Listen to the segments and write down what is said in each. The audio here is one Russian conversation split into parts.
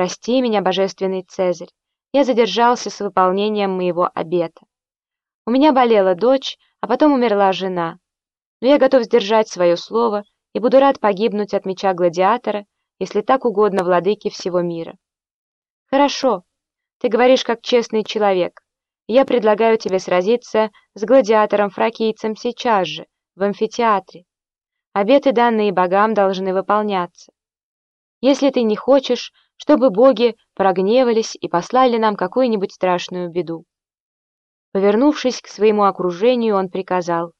«Прости меня, божественный Цезарь, я задержался с выполнением моего обета. У меня болела дочь, а потом умерла жена. Но я готов сдержать свое слово и буду рад погибнуть от меча гладиатора, если так угодно владыке всего мира. Хорошо, ты говоришь как честный человек. Я предлагаю тебе сразиться с гладиатором-фракийцем сейчас же, в амфитеатре. Обеты, данные богам, должны выполняться. Если ты не хочешь, чтобы боги прогневались и послали нам какую-нибудь страшную беду. Повернувшись к своему окружению, он приказал.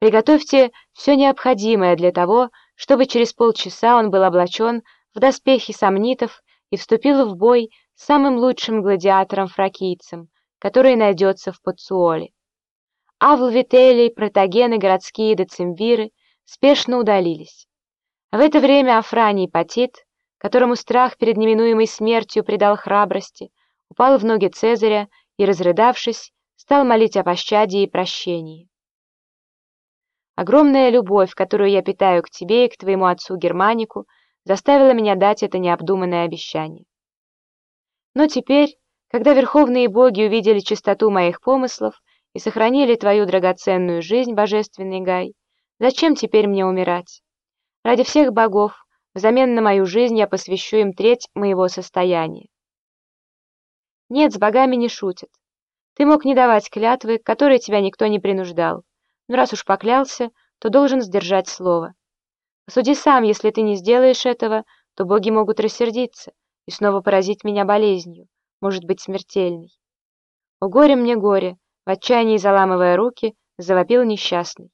«Приготовьте все необходимое для того, чтобы через полчаса он был облачен в доспехи сомнитов и вступил в бой с самым лучшим гладиатором-фракийцем, который найдется в Пацуоле. Авл Вителий, протагены городские децимвиры спешно удалились. В это время Афраний Патит, которому страх перед неминуемой смертью придал храбрости, упал в ноги Цезаря и, разрыдавшись, стал молить о пощаде и прощении. Огромная любовь, которую я питаю к тебе и к твоему отцу Германику, заставила меня дать это необдуманное обещание. Но теперь, когда верховные боги увидели чистоту моих помыслов и сохранили твою драгоценную жизнь, божественный Гай, зачем теперь мне умирать? Ради всех богов, взамен на мою жизнь я посвящу им треть моего состояния. Нет, с богами не шутят. Ты мог не давать клятвы, к которой тебя никто не принуждал. Но раз уж поклялся, то должен сдержать слово. Суди сам, если ты не сделаешь этого, то боги могут рассердиться и снова поразить меня болезнью, может быть смертельной. О горе мне горе, в отчаянии заламывая руки, завопил несчастный.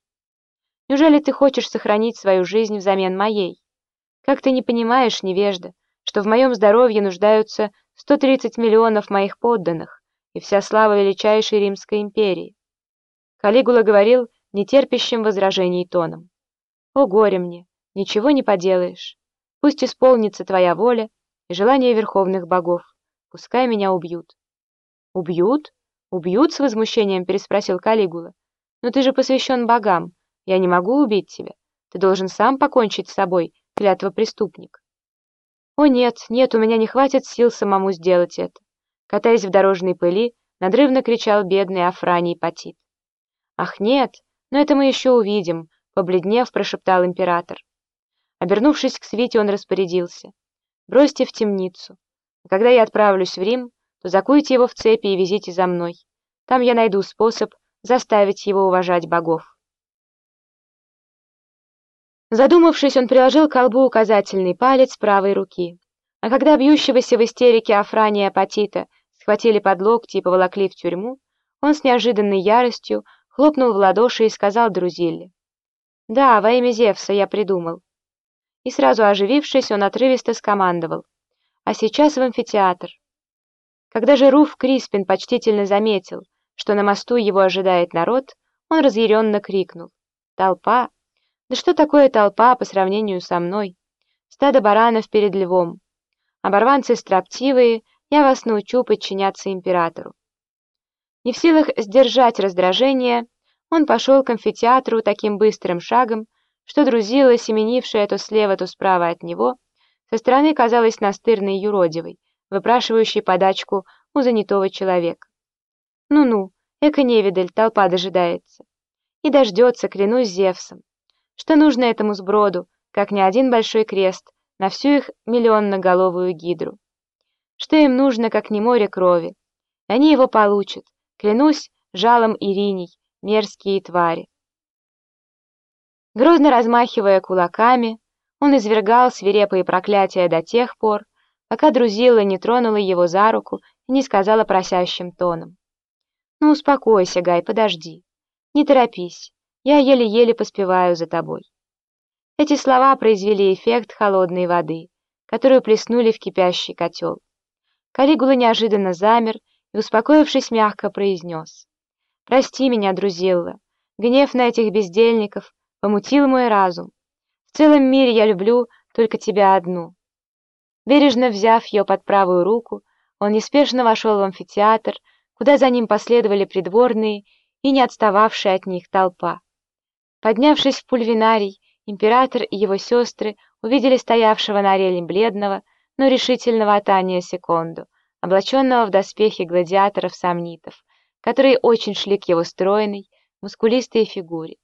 Неужели ты хочешь сохранить свою жизнь взамен моей? Как ты не понимаешь, невежда, что в моем здоровье нуждаются 130 миллионов моих подданных, и вся слава величайшей Римской империи. Калигула говорил нетерпящим возражений тоном. «О горе мне! Ничего не поделаешь. Пусть исполнится твоя воля и желание верховных богов. Пускай меня убьют». «Убьют? Убьют?» — с возмущением переспросил Калигула. «Но ты же посвящен богам. Я не могу убить тебя. Ты должен сам покончить с собой, клятва преступник». «О нет, нет, у меня не хватит сил самому сделать это катаясь в дорожной пыли, надрывно кричал бедный Афраний Патит. «Ах, нет, но это мы еще увидим», — побледнев, прошептал император. Обернувшись к свите, он распорядился. «Бросьте в темницу. А когда я отправлюсь в Рим, то закуйте его в цепи и везите за мной. Там я найду способ заставить его уважать богов». Задумавшись, он приложил к колбу указательный палец правой руки. А когда бьющегося в истерике Афрания Апатита схватили под локти и поволокли в тюрьму, он с неожиданной яростью хлопнул в ладоши и сказал Друзилле. «Да, во имя Зевса я придумал». И сразу оживившись, он отрывисто скомандовал. «А сейчас в амфитеатр». Когда же Руф Криспин почтительно заметил, что на мосту его ожидает народ, он разъяренно крикнул. «Толпа? Да что такое толпа по сравнению со мной? Стадо баранов перед львом. Оборванцы строптивые, я вас научу подчиняться императору. Не в силах сдержать раздражение, он пошел к амфитеатру таким быстрым шагом, что друзила, семенившая то слева, то справа от него, со стороны казалась настырной юродивой, выпрашивающей подачку у занятого человека. Ну-ну, эко-невидаль, толпа дожидается. И дождется, клянусь Зевсом. Что нужно этому сброду, как ни один большой крест, на всю их миллионноголовую гидру. Что им нужно, как не море крови? Они его получат, клянусь жалом Ириней, мерзкие твари. Грозно размахивая кулаками, он извергал свирепые проклятия до тех пор, пока Друзила не тронула его за руку и не сказала просящим тоном. «Ну, успокойся, Гай, подожди. Не торопись, я еле-еле поспеваю за тобой». Эти слова произвели эффект холодной воды, которую плеснули в кипящий котел. Калигула неожиданно замер и, успокоившись, мягко произнес. «Прости меня, Друзилла. Гнев на этих бездельников помутил мой разум. В целом мире я люблю только тебя одну». Бережно взяв ее под правую руку, он неспешно вошел в амфитеатр, куда за ним последовали придворные и не отстававшая от них толпа. Поднявшись в пульвинарий, Император и его сестры увидели стоявшего на арене бледного, но решительного Атания Секонду, облаченного в доспехи гладиаторов-сомнитов, которые очень шли к его стройной, мускулистой фигуре.